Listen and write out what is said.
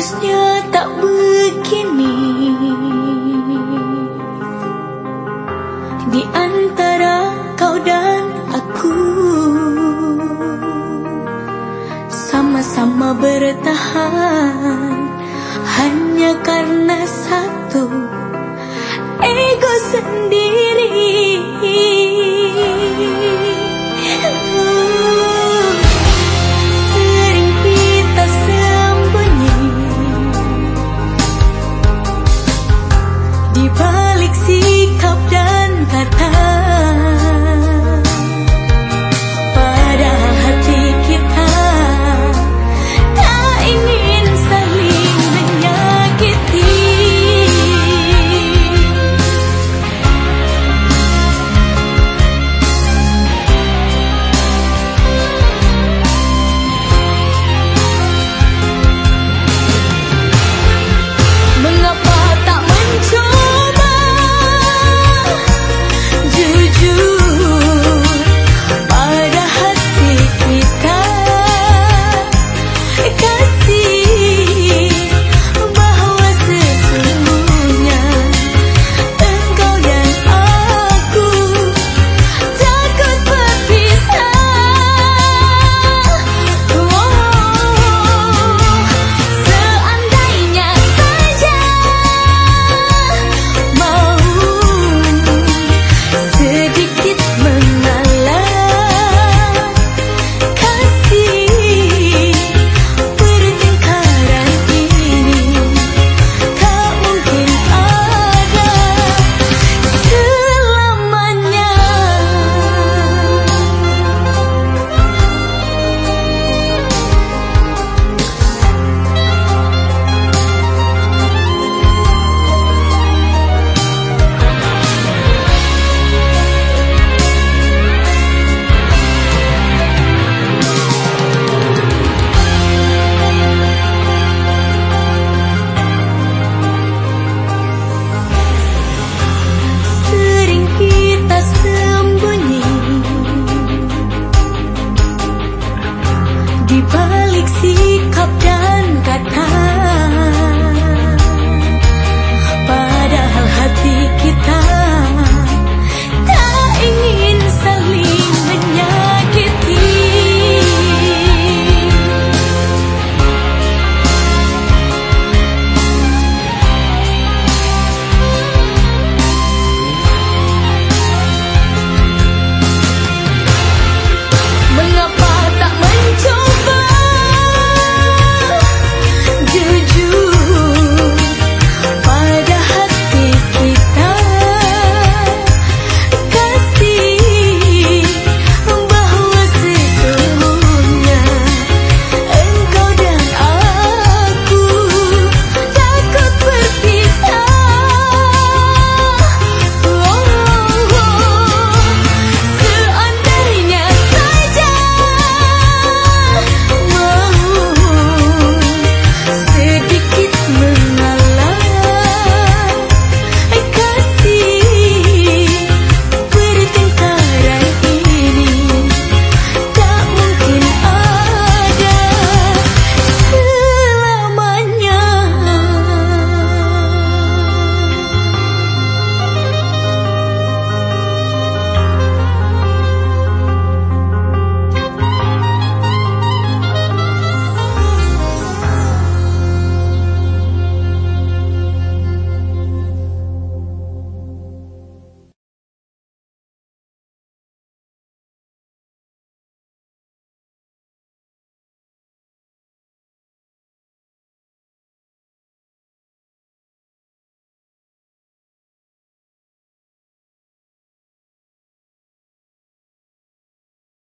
Harusnya tak begini. Di antara kau dan aku Sama-sama bertahan. Hanya karena satu balik sikap dan kata. balik sikap dan kata